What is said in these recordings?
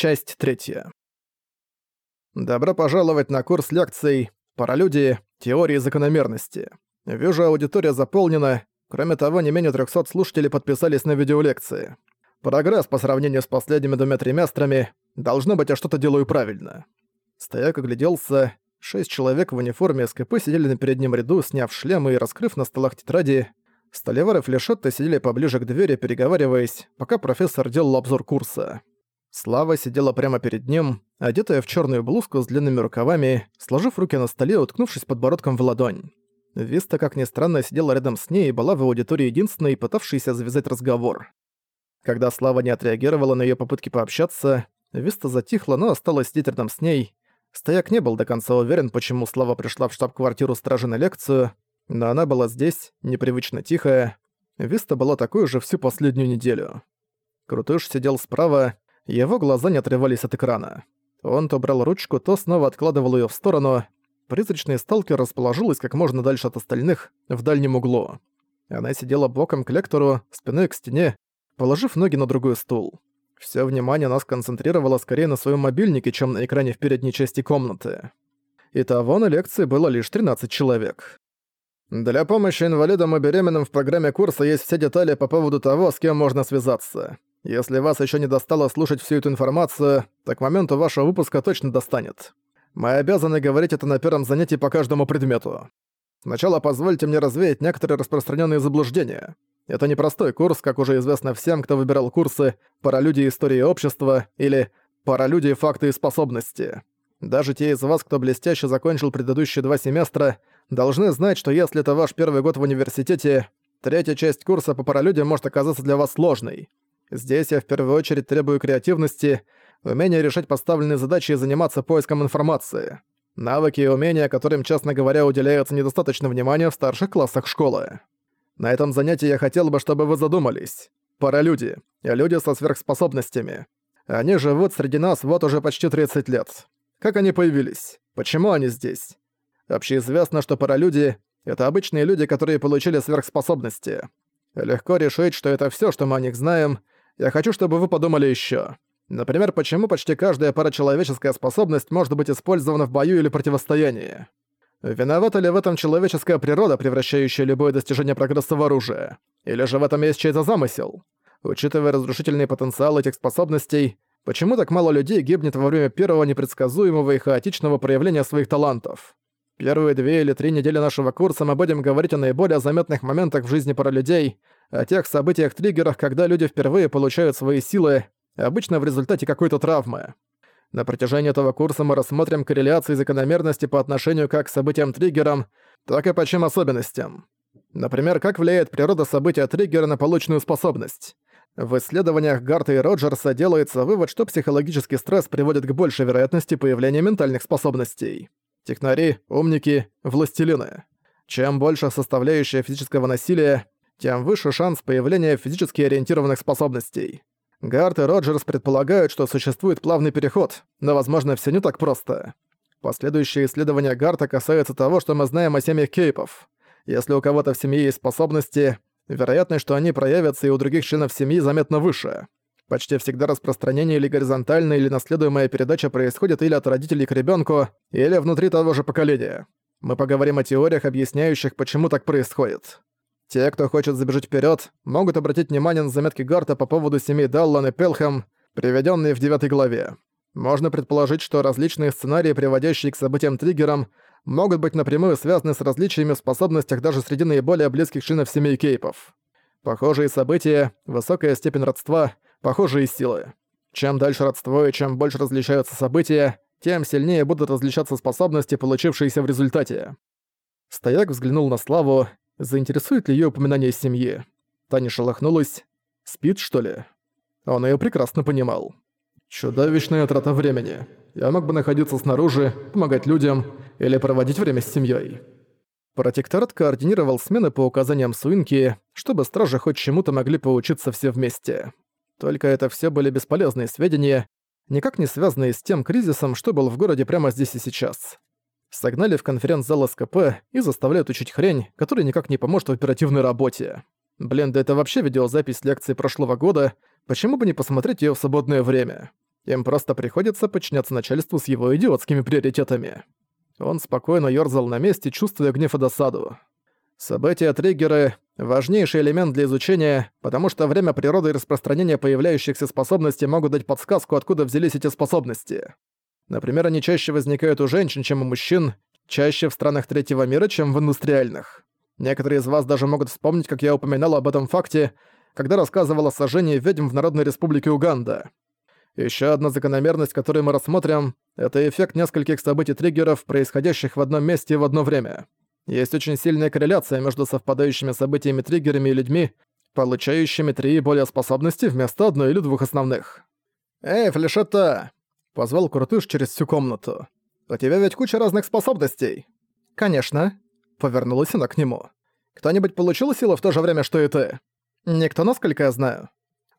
Часть третья. Добро пожаловать на курс лекций «Паралюдии. Теории закономерности». Вижу, аудитория заполнена. Кроме того, не менее 300 слушателей подписались на видеолекции. Прогресс по сравнению с последними двумя триместрами. Должно быть, я что-то делаю правильно. Стояк огляделся. Шесть человек в униформе СКП сидели на переднем ряду, сняв шлемы и раскрыв на столах тетради. Столевар и Флешетта сидели поближе к двери, переговариваясь, пока профессор делал обзор курса. Слава сидела прямо перед ним, одетая в черную блузку с длинными рукавами, сложив руки на столе, уткнувшись подбородком в ладонь. Виста, как ни странно, сидела рядом с ней и была в аудитории единственной, пытавшейся завязать разговор. Когда Слава не отреагировала на ее попытки пообщаться, Виста затихла, но осталась сидеть рядом с ней. Стояк не был до конца уверен, почему Слава пришла в штаб-квартиру стражи на лекцию, но она была здесь, непривычно тихая. Виста была такой же всю последнюю неделю. Крутыш сидел справа, его глаза не отрывались от экрана. Он то брал ручку, то снова откладывал ее в сторону. Призрачный сталкер расположилась как можно дальше от остальных, в дальнем углу. Она сидела боком к лектору, спиной к стене, положив ноги на другой стул. Всё внимание она сконцентрировала скорее на своем мобильнике, чем на экране в передней части комнаты. Итого на лекции было лишь 13 человек. Для помощи инвалидам и беременным в программе курса есть все детали по поводу того, с кем можно связаться. Если вас еще не достало слушать всю эту информацию, так моменту вашего выпуска точно достанет. Мы обязаны говорить это на первом занятии по каждому предмету. Сначала позвольте мне развеять некоторые распространенные заблуждения. Это непростой курс, как уже известно всем, кто выбирал курсы «Паралюдии истории общества» или «Паралюдии факты и способности». Даже те из вас, кто блестяще закончил предыдущие два семестра, должны знать, что если это ваш первый год в университете, третья часть курса по паралюдиям может оказаться для вас сложной. Здесь я в первую очередь требую креативности, умения решать поставленные задачи и заниматься поиском информации. Навыки и умения, которым, честно говоря, уделяется недостаточно внимания в старших классах школы. На этом занятии я хотел бы, чтобы вы задумались. Паралюди. Люди со сверхспособностями. Они живут среди нас вот уже почти 30 лет. Как они появились? Почему они здесь? Общеизвестно, что паралюди — это обычные люди, которые получили сверхспособности. Легко решить, что это все, что мы о них знаем — я хочу, чтобы вы подумали еще. Например, почему почти каждая парачеловеческая способность может быть использована в бою или противостоянии? Виновата ли в этом человеческая природа, превращающая любое достижение прогресса в оружие? Или же в этом есть чей-то замысел? Учитывая разрушительный потенциал этих способностей, почему так мало людей гибнет во время первого непредсказуемого и хаотичного проявления своих талантов? Первые две или три недели нашего курса мы будем говорить о наиболее заметных моментах в жизни паралюдей, о тех событиях-триггерах, когда люди впервые получают свои силы, обычно в результате какой-то травмы. На протяжении этого курса мы рассмотрим корреляции и закономерности по отношению как к событиям-триггерам, так и по чем особенностям. Например, как влияет природа события-триггера на полученную способность. В исследованиях Гарта и Роджерса делается вывод, что психологический стресс приводит к большей вероятности появления ментальных способностей. Технари, умники, властелины. Чем больше составляющая физического насилия, тем выше шанс появления физически ориентированных способностей. Гарт и Роджерс предполагают, что существует плавный переход, но, возможно, все не так просто. Последующие исследования Гарта касаются того, что мы знаем о семьях кейпов. Если у кого-то в семье есть способности, вероятность, что они проявятся и у других членов семьи заметно выше. Почти всегда распространение или горизонтальная или наследуемая передача происходит или от родителей к ребенку, или внутри того же поколения. Мы поговорим о теориях, объясняющих, почему так происходит. Те, кто хочет забежать вперед, могут обратить внимание на заметки Гарта по поводу семей Даллан и Пелхэм, приведенные в девятой главе. Можно предположить, что различные сценарии, приводящие к событиям-триггерам, могут быть напрямую связаны с различиями в способностях даже среди наиболее близких членов семей Кейпов. Похожие события, высокая степень родства, похожие силы. Чем дальше родство и чем больше различаются события, тем сильнее будут различаться способности, получившиеся в результате. Стояк взглянул на Славу, Заинтересует ли её упоминание семьи? Таня шелохнулась. Спит, что ли? Он её прекрасно понимал. Чудовищная трата времени. Я мог бы находиться снаружи, помогать людям или проводить время с семьей. Протекторат координировал смены по указаниям Суинки, чтобы стражи хоть чему-то могли поучиться все вместе. Только это все были бесполезные сведения, никак не связанные с тем кризисом, что был в городе прямо здесь и сейчас согнали в конференц-зал СКП и заставляют учить хрень, которая никак не поможет в оперативной работе. Блин, да это вообще видеозапись лекции прошлого года, почему бы не посмотреть её в свободное время? Им просто приходится подчиняться начальству с его идиотскими приоритетами. Он спокойно ёрзал на месте, чувствуя гнев и досаду. События-триггеры — важнейший элемент для изучения, потому что время природы и распространения появляющихся способностей могут дать подсказку, откуда взялись эти способности. Например, они чаще возникают у женщин, чем у мужчин, чаще в странах третьего мира, чем в индустриальных. Некоторые из вас даже могут вспомнить, как я упоминал об этом факте, когда рассказывал о сожжении ведьм в Народной Республике Уганда. Еще одна закономерность, которую мы рассмотрим, это эффект нескольких событий-триггеров, происходящих в одном месте и в одно время. Есть очень сильная корреляция между совпадающими событиями-триггерами и людьми, получающими три и более способности вместо одной или двух основных. «Эй, Флешетта!» — позвал Куртыш через всю комнату. «У тебя ведь куча разных способностей». «Конечно», — повернулась она к нему. «Кто-нибудь получил силу в то же время, что и ты?» «Никто, насколько я знаю».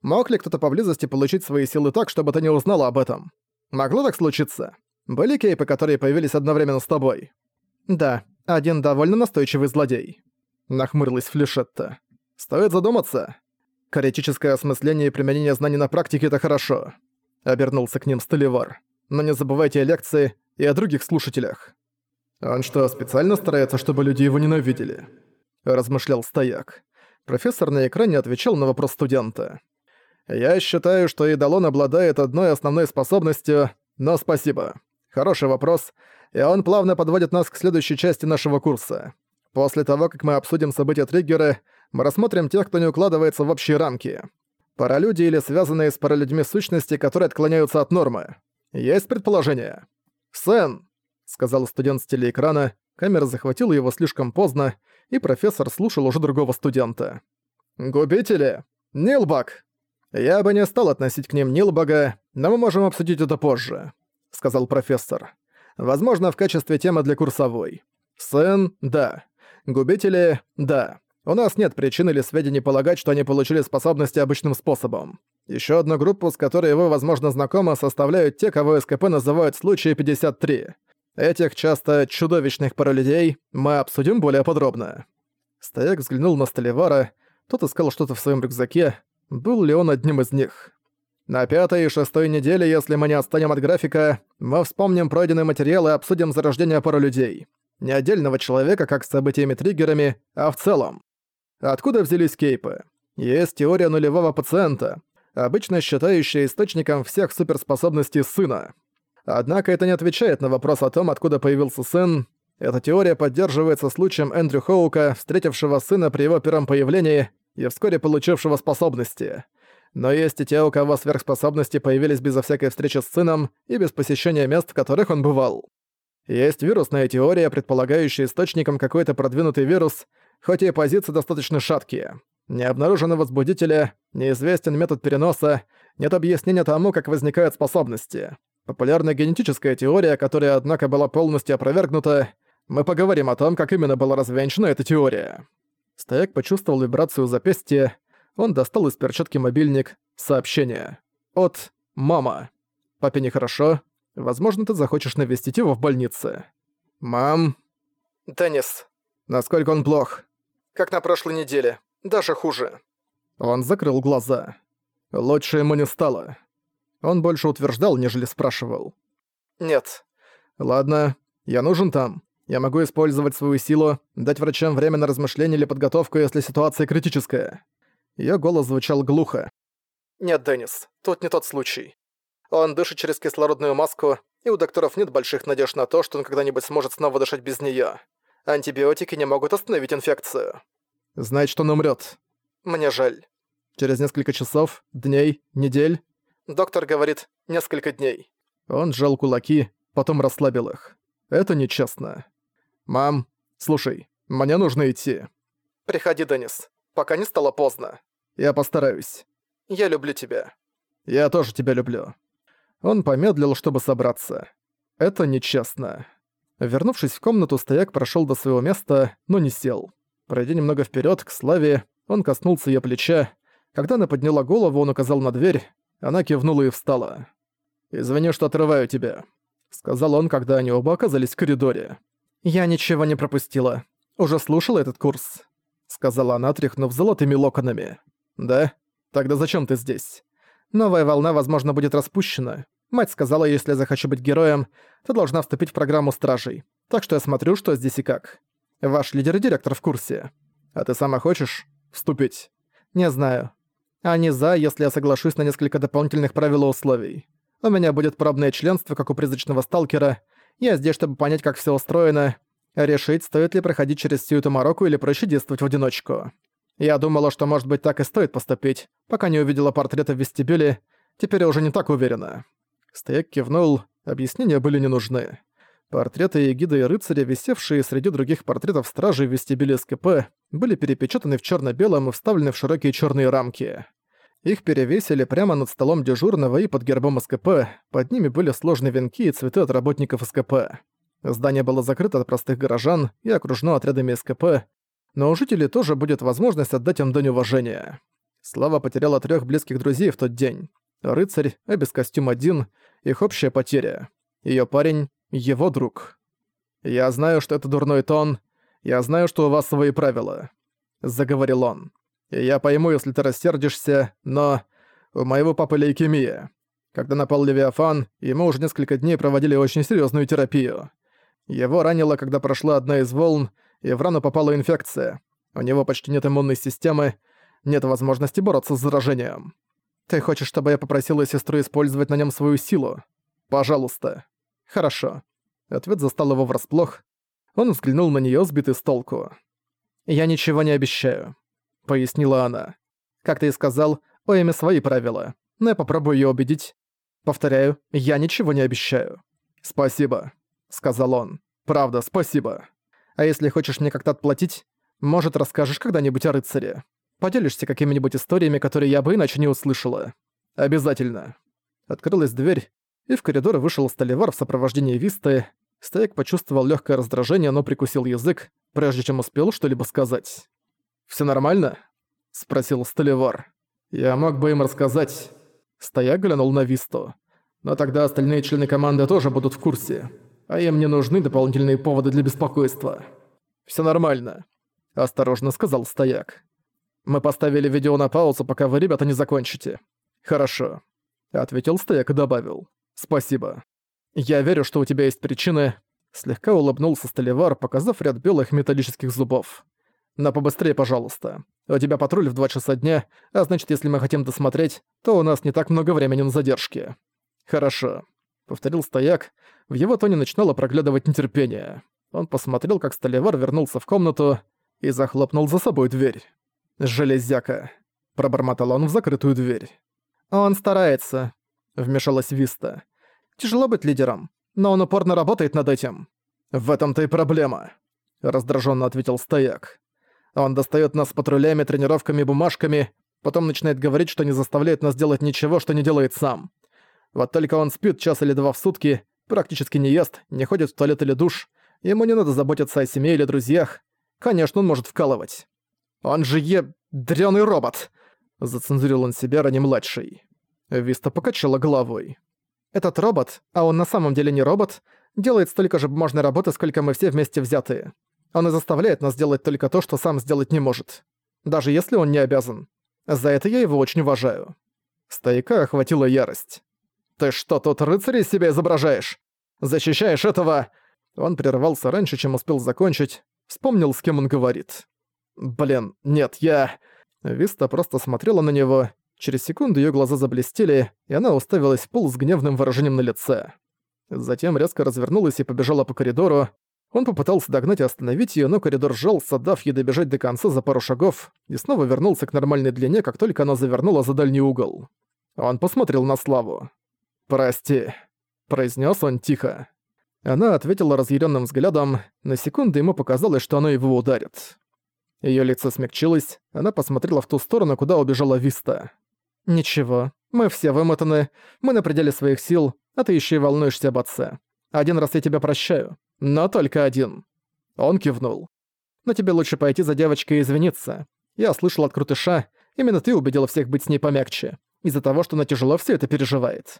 «Мог ли кто-то поблизости получить свои силы так, чтобы ты не узнала об этом?» «Могло так случиться?» «Были кейпы, которые появились одновременно с тобой?» «Да, один довольно настойчивый злодей», — нахмурилась Флешетта. «Стоит задуматься. Критическое осмысление и применение знаний на практике — это хорошо», — обернулся к ним Столивар. «Но не забывайте о лекции и о других слушателях». «Он что, специально старается, чтобы люди его ненавидели?» – размышлял стояк. Профессор на экране отвечал на вопрос студента. «Я считаю, что Идолон обладает одной основной способностью, но спасибо. Хороший вопрос, и он плавно подводит нас к следующей части нашего курса. После того, как мы обсудим события триггера, мы рассмотрим тех, кто не укладывается в общие рамки. Паралюди или связанные с паралюдьми сущности, которые отклоняются от нормы. Есть предположение? «Сэн!» — сказал студент с телеэкрана, камера захватила его слишком поздно, и профессор слушал уже другого студента. «Губители! Нилбак!» «Я бы не стал относить к ним Нилбага, но мы можем обсудить это позже», — сказал профессор. «Возможно, в качестве темы для курсовой. Сэн — да. Губители — да. У нас нет причин или сведений полагать, что они получили способности обычным способом. Еще одну группу, с которой вы, возможно, знакомы, составляют те, кого СКП называют случаи 53. Этих часто чудовищных паралюдей мы обсудим более подробно». Стояк взглянул на Столивара, тот искал что-то в своем рюкзаке, был ли он одним из них. На пятой и шестой неделе, если мы не отстанем от графика, мы вспомним пройденные материалы и обсудим зарождение паралюдей. Не отдельного человека, как с событиями-триггерами, а в целом. Откуда взялись кейпы? Есть теория нулевого пациента, обычно считающая источником всех суперспособностей сына. Однако это не отвечает на вопрос о том, откуда появился сын. Эта теория поддерживается случаем Эндрю Хоука, встретившего сына при его первом появлении и вскоре получившего способности. Но есть и те, у кого сверхспособности появились безо всякой встречи с сыном и без посещения мест, в которых он бывал. Есть вирусная теория, предполагающая источником какой-то продвинутый вирус, хоть и позиции достаточно шаткие. Не обнаружены возбудители, неизвестен метод переноса, нет объяснения тому, как возникают способности. Популярная генетическая теория, которая, однако, была полностью опровергнута, мы поговорим о том, как именно была развенчана эта теория. Стояк почувствовал вибрацию запястья, он достал из перчатки мобильник, сообщение. От «Мама». «Папе нехорошо. Возможно, ты захочешь навестить его в больнице». «Мам...» «Деннис. Насколько он плох?» «Как на прошлой неделе. Даже хуже». Он закрыл глаза. Лучше ему не стало. Он больше утверждал, нежели спрашивал. «Нет». «Ладно, я нужен там. Я могу использовать свою силу, дать врачам время на размышление или подготовку, если ситуация критическая». Её голос звучал глухо. «Нет, Деннис, тут не тот случай. Он дышит через кислородную маску, и у докторов нет больших надежд на то, что он когда-нибудь сможет снова дышать без неё. Антибиотики не могут остановить инфекцию. Знает, что он умрёт. Мне жаль. Через несколько часов, дней, недель. Доктор говорит, несколько дней. Он сжал кулаки, потом расслабил их. Это нечестно. «Мам, слушай, мне нужно идти». «Приходи, Деннис, пока не стало поздно». «Я постараюсь». «Я люблю тебя». «Я тоже тебя люблю». Он помедлил, чтобы собраться. Это нечестно. Вернувшись в комнату, стояк прошел до своего места, но не сел. Пройдя немного вперед к Славе, он коснулся ее плеча. Когда она подняла голову, он указал на дверь. Она кивнула и встала. «Извини, что отрываю тебя», — сказал он, когда они оба оказались в коридоре. «Я ничего не пропустила. Уже слушала этот курс», — сказала она, тряхнув золотыми локонами. «Да? Тогда зачем ты здесь? Новая волна, возможно, будет распущена. Мать сказала, если я захочу быть героем, то должна вступить в программу стражей. Так что я смотрю, что здесь и как. Ваш лидер и директор в курсе. А ты сама хочешь вступить? Не знаю. Они за, если я соглашусь на несколько дополнительных правил и условий. У меня будет пробное членство, как у призрачного сталкера. Я здесь, чтобы понять, как все устроено. Решить, стоит ли проходить через всю эту Марокко или проще действовать в одиночку. Я думала, что, может быть, так и стоит поступить, пока не увидела портреты в вестибюле. Теперь я уже не так уверена. Стояк кивнул, объяснения были не нужны. Портреты егида и рыцаря, висевшие среди других портретов стражей в вестибюле СКП, были перепечатаны в черно белом и вставлены в широкие черные рамки. Их перевесили прямо над столом дежурного и под гербом СКП, под ними были сложны венки и цветы от работников СКП. Здание было закрыто от простых горожан и окружено отрядами СКП, но у жителей тоже будет возможность отдать им дань уважения. Слава потеряла трех близких друзей в тот день. Рыцарь, а без костюм один, их общая потеря. Ее парень его друг. «Я знаю, что это дурной тон. Я знаю, что у вас свои правила», — заговорил он. «И я пойму, если ты рассердишься, но у моего папы лейкемия. Когда напал Левиафан, ему уже несколько дней проводили очень серьезную терапию. Его ранило, когда прошла одна из волн, и в рану попала инфекция. У него почти нет иммунной системы, нет возможности бороться с заражением. Ты хочешь, чтобы я попросила сестру использовать на нем свою силу? Пожалуйста. «Хорошо». Ответ застал его врасплох. Он взглянул на неё, сбитый с толку. «Я ничего не обещаю», — пояснила она. «Как ты и сказал, у Эми свои правила, но я попробую её убедить. Повторяю, я ничего не обещаю». «Спасибо», — сказал он. «Правда, спасибо. А если хочешь мне как-то отплатить, может, расскажешь когда-нибудь о рыцаре? Поделишься какими-нибудь историями, которые я бы иначе не услышала? Обязательно». Открылась дверь, и в коридор вышел Столивар в сопровождении Висты. Стояк почувствовал легкое раздражение, но прикусил язык, прежде чем успел что-либо сказать. Все нормально?» — спросил Столивар. «Я мог бы им рассказать». Стояк глянул на Висту. «Но тогда остальные члены команды тоже будут в курсе, а им не нужны дополнительные поводы для беспокойства». Все нормально», — осторожно сказал Стояк. «Мы поставили видео на паузу, пока вы, ребята, не закончите». «Хорошо», — ответил Стояк и добавил. «Спасибо. Я верю, что у тебя есть причины...» Слегка улыбнулся Столивар, показав ряд белых металлических зубов. «Но побыстрее, пожалуйста. У тебя патруль в два часа дня, а значит, если мы хотим досмотреть, то у нас не так много времени на задержки». «Хорошо», — повторил стояк. В его тоне начинало проглядывать нетерпение. Он посмотрел, как Столивар вернулся в комнату и захлопнул за собой дверь. «Железяка», — пробормотал он в закрытую дверь. «Он старается», — вмешалась Виста. Тяжело быть лидером, но он упорно работает над этим. В этом-то и проблема, раздраженно ответил стояк. Он достает нас патрулями, тренировками, бумажками, потом начинает говорить, что не заставляет нас делать ничего, что не делает сам. Вот только он спит час или два в сутки, практически не ест, не ходит в туалет или душ, ему не надо заботиться о семье или друзьях. Конечно, он может вкалывать. Он же е... дрёный робот!» Зацензурил он себя ранее младший. Виста покачала головой. Этот робот, а он на самом деле не робот, делает столько же бумажной работы, сколько мы все вместе взятые. Он и заставляет нас делать только то, что сам сделать не может. Даже если он не обязан. За это я его очень уважаю. Стояка охватила ярость. «Ты что, тут рыцаря себя изображаешь? Защищаешь этого...» Он прервался раньше, чем успел закончить. Вспомнил, с кем он говорит. «Блин, нет, я...» Виста просто смотрела на него, Через секунду её глаза заблестели, и она уставилась в пол с гневным выражением на лице. Затем резко развернулась и побежала по коридору. Он попытался догнать и остановить её, но коридор сжался, дав ей добежать до конца за пару шагов, и снова вернулся к нормальной длине, как только она завернула за дальний угол. Он посмотрел на Славу. «Прости», — произнес он тихо. Она ответила разъяренным взглядом, на секунду ему показалось, что она его ударит. Её лицо смягчилось, она посмотрела в ту сторону, куда убежала Виста. «Ничего, мы все вымотаны, мы на пределе своих сил, а ты ещё и волнуешься об отце. Один раз я тебя прощаю, но только один». Он кивнул. «Но тебе лучше пойти за девочкой и извиниться. Я слышал от Крутыша, именно ты убедила всех быть с ней помягче, из-за того, что она тяжело всё это переживает.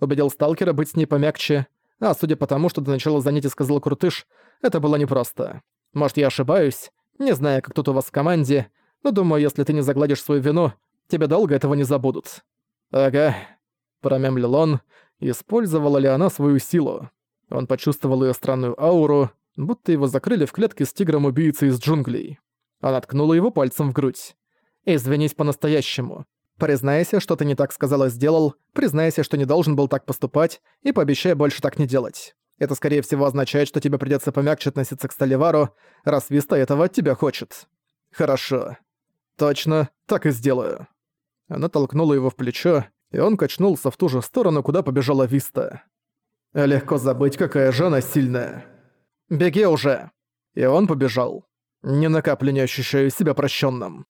Убедил Сталкера быть с ней помягче, а судя по тому, что до начала занятий сказал Крутыш, это было непросто. Может, я ошибаюсь, не знаю, как тут у вас в команде, но думаю, если ты не загладишь свою вину, Тебе долго этого не забудут». «Ага», — промямлил он. использовала ли она свою силу. Он почувствовал ее странную ауру, будто его закрыли в клетке с тигром-убийцей из джунглей. Она ткнула его пальцем в грудь. «Извинись по-настоящему. Признайся, что ты не так сказал и сделал, признайся, что не должен был так поступать, и пообещай больше так не делать. Это, скорее всего, означает, что тебе придется помягче относиться к Столивару, раз Виста этого от тебя хочет. Хорошо. Точно, так и сделаю». Она толкнула его в плечо, и он качнулся в ту же сторону, куда побежала Виста. Легко забыть, какая же она сильная. «Беги уже!» И он побежал. Ни на каплю не ощущаю себя прощенным.